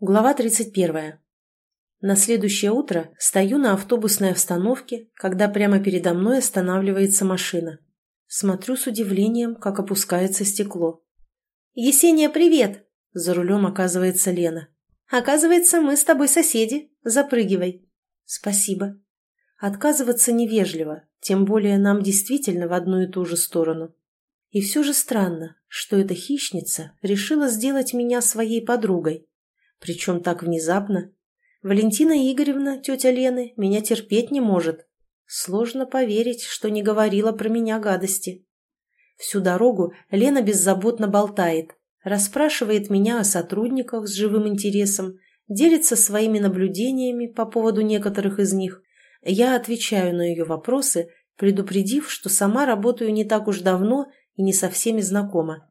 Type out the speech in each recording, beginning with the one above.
Глава 31. На следующее утро стою на автобусной остановке, когда прямо передо мной останавливается машина. Смотрю с удивлением, как опускается стекло. «Есения, привет!» За рулем оказывается Лена. «Оказывается, мы с тобой соседи. Запрыгивай». «Спасибо». Отказываться невежливо, тем более нам действительно в одну и ту же сторону. И все же странно, что эта хищница решила сделать меня своей подругой. Причем так внезапно. Валентина Игоревна, тетя Лены, меня терпеть не может. Сложно поверить, что не говорила про меня гадости. Всю дорогу Лена беззаботно болтает, расспрашивает меня о сотрудниках с живым интересом, делится своими наблюдениями по поводу некоторых из них. Я отвечаю на ее вопросы, предупредив, что сама работаю не так уж давно и не со всеми знакома.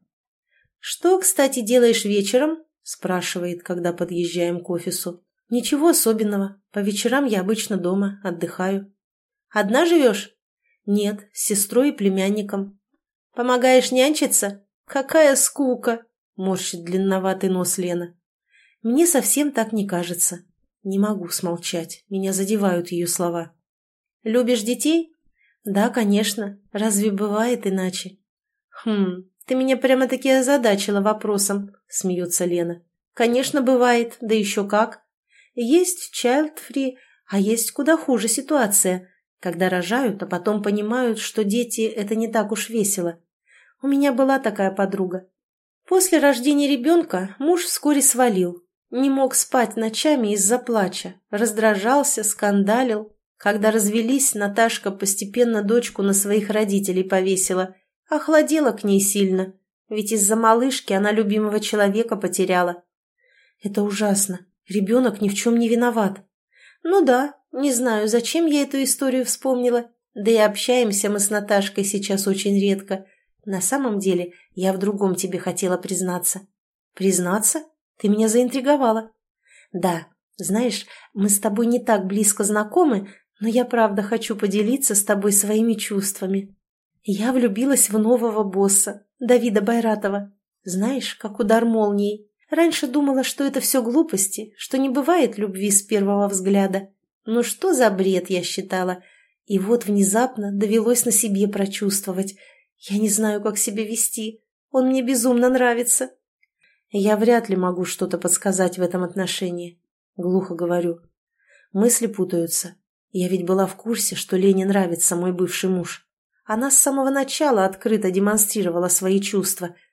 «Что, кстати, делаешь вечером?» Спрашивает, когда подъезжаем к офису. Ничего особенного. По вечерам я обычно дома, отдыхаю. Одна живешь? Нет, с сестрой и племянником. Помогаешь нянчиться? Какая скука! Морщит длинноватый нос Лена. Мне совсем так не кажется. Не могу смолчать, меня задевают ее слова. Любишь детей? Да, конечно. Разве бывает иначе? Хм, ты меня прямо-таки озадачила вопросом, смеется Лена. Конечно, бывает, да еще как. Есть child-free, а есть куда хуже ситуация, когда рожают, а потом понимают, что дети – это не так уж весело. У меня была такая подруга. После рождения ребенка муж вскоре свалил. Не мог спать ночами из-за плача, раздражался, скандалил. Когда развелись, Наташка постепенно дочку на своих родителей повесила. Охладела к ней сильно, ведь из-за малышки она любимого человека потеряла. Это ужасно. Ребенок ни в чем не виноват. Ну да, не знаю, зачем я эту историю вспомнила. Да и общаемся мы с Наташкой сейчас очень редко. На самом деле, я в другом тебе хотела признаться. Признаться? Ты меня заинтриговала. Да, знаешь, мы с тобой не так близко знакомы, но я правда хочу поделиться с тобой своими чувствами. Я влюбилась в нового босса, Давида Байратова. Знаешь, как удар молнией. Раньше думала, что это все глупости, что не бывает любви с первого взгляда. Ну что за бред, я считала. И вот внезапно довелось на себе прочувствовать. Я не знаю, как себя вести. Он мне безумно нравится. Я вряд ли могу что-то подсказать в этом отношении. Глухо говорю. Мысли путаются. Я ведь была в курсе, что Лене нравится мой бывший муж. Она с самого начала открыто демонстрировала свои чувства –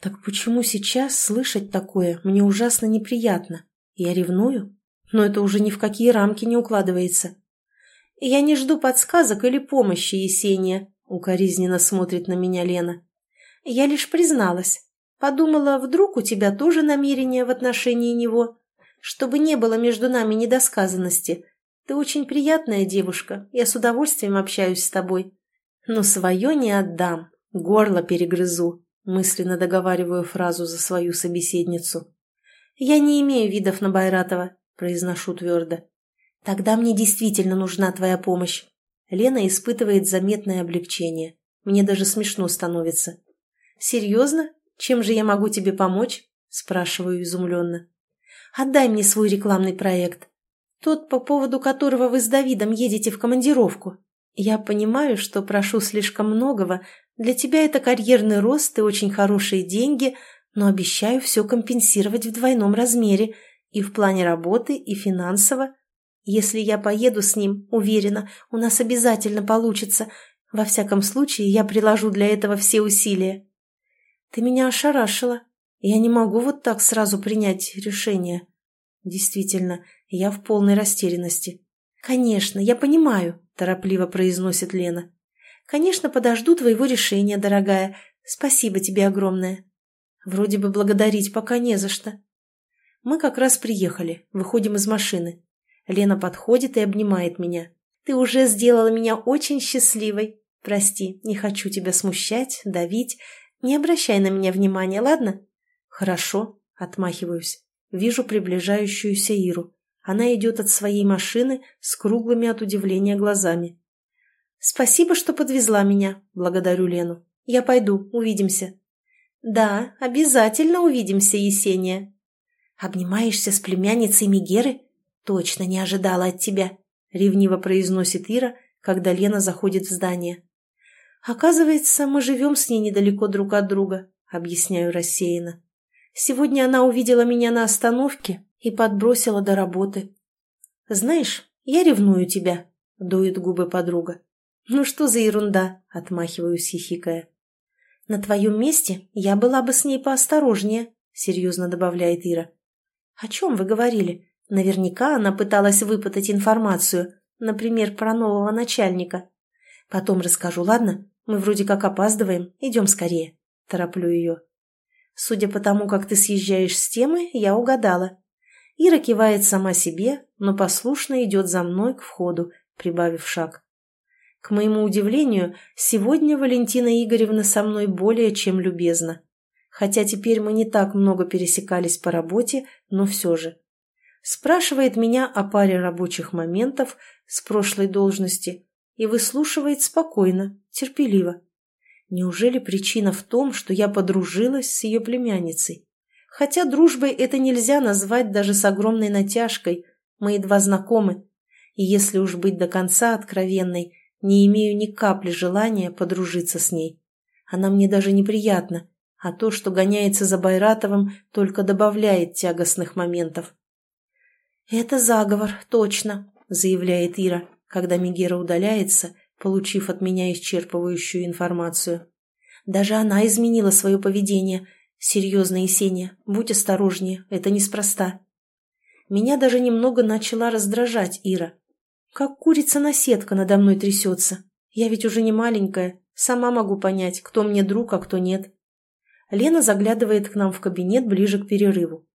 так почему сейчас слышать такое мне ужасно неприятно? Я ревную? Но это уже ни в какие рамки не укладывается. Я не жду подсказок или помощи, Есения, укоризненно смотрит на меня Лена. Я лишь призналась. Подумала, вдруг у тебя тоже намерение в отношении него, чтобы не было между нами недосказанности. Ты очень приятная девушка, я с удовольствием общаюсь с тобой. Но свое не отдам, горло перегрызу, Мысленно договариваю фразу за свою собеседницу. «Я не имею видов на Байратова», – произношу твердо. «Тогда мне действительно нужна твоя помощь». Лена испытывает заметное облегчение. Мне даже смешно становится. «Серьезно? Чем же я могу тебе помочь?» – спрашиваю изумленно. «Отдай мне свой рекламный проект. Тот, по поводу которого вы с Давидом едете в командировку. Я понимаю, что прошу слишком многого, для тебя это карьерный рост и очень хорошие деньги, но обещаю все компенсировать в двойном размере и в плане работы, и финансово. Если я поеду с ним, уверена, у нас обязательно получится. Во всяком случае, я приложу для этого все усилия. Ты меня ошарашила. Я не могу вот так сразу принять решение. Действительно, я в полной растерянности. Конечно, я понимаю, торопливо произносит Лена. Конечно, подожду твоего решения, дорогая. Спасибо тебе огромное. Вроде бы благодарить пока не за что. Мы как раз приехали, выходим из машины. Лена подходит и обнимает меня. Ты уже сделала меня очень счастливой. Прости, не хочу тебя смущать, давить. Не обращай на меня внимания, ладно? Хорошо, отмахиваюсь. Вижу приближающуюся Иру. Она идет от своей машины с круглыми от удивления глазами. «Спасибо, что подвезла меня», — благодарю Лену. «Я пойду, увидимся». «Да, обязательно увидимся, Есения». «Обнимаешься с племянницей Мегеры? Точно не ожидала от тебя», — ревниво произносит Ира, когда Лена заходит в здание. «Оказывается, мы живем с ней недалеко друг от друга», — объясняю рассеянно. «Сегодня она увидела меня на остановке и подбросила до работы. Знаешь, я ревную тебя», — дует губы подруга. «Ну что за ерунда?» — отмахиваюсь, хихикая. «На твоем месте я была бы с ней поосторожнее», — серьезно добавляет Ира. «О чем вы говорили? Наверняка она пыталась выпытать информацию, например, про нового начальника. Потом расскажу, ладно? Мы вроде как опаздываем, идем скорее». Тороплю ее. Судя по тому, как ты съезжаешь с темы, я угадала. Ира кивает сама себе, но послушно идет за мной к входу, прибавив шаг. К моему удивлению, сегодня Валентина Игоревна со мной более чем любезна. Хотя теперь мы не так много пересекались по работе, но все же. Спрашивает меня о паре рабочих моментов с прошлой должности и выслушивает спокойно, терпеливо. Неужели причина в том, что я подружилась с ее племянницей? Хотя дружбой это нельзя назвать даже с огромной натяжкой, мы едва знакомы. И если уж быть до конца откровенной, не имею ни капли желания подружиться с ней. Она мне даже неприятна, а то, что гоняется за Байратовым, только добавляет тягостных моментов. «Это заговор, точно», — заявляет Ира, когда Мегера удаляется, получив от меня исчерпывающую информацию. «Даже она изменила свое поведение. Серьезно, Есения, будь осторожнее, это неспроста». Меня даже немного начала раздражать Ира. Как курица на сетка надо мной трясется. Я ведь уже не маленькая, сама могу понять, кто мне друг, а кто нет. Лена заглядывает к нам в кабинет ближе к перерыву.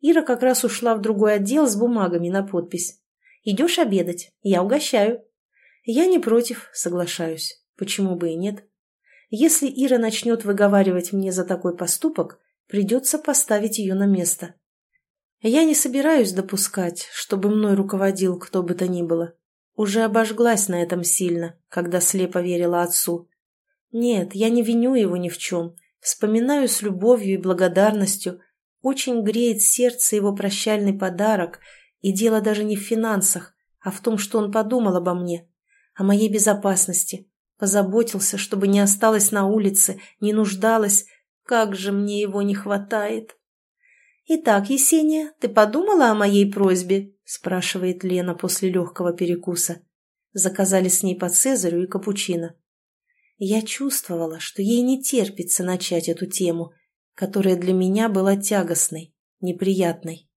Ира как раз ушла в другой отдел с бумагами на подпись. «Идешь обедать? Я угощаю». Я не против, соглашаюсь. Почему бы и нет? Если Ира начнет выговаривать мне за такой поступок, придется поставить ее на место. Я не собираюсь допускать, чтобы мной руководил кто бы то ни было. Уже обожглась на этом сильно, когда слепо верила отцу. Нет, я не виню его ни в чем. Вспоминаю с любовью и благодарностью. Очень греет сердце его прощальный подарок, и дело даже не в финансах, а в том, что он подумал обо мне, о моей безопасности, позаботился, чтобы не осталась на улице, не нуждалась. Как же мне его не хватает! «Итак, Есения, ты подумала о моей просьбе?» – спрашивает Лена после легкого перекуса. Заказали с ней по Цезарю и капучино. Я чувствовала, что ей не терпится начать эту тему, которая для меня была тягостной, неприятной.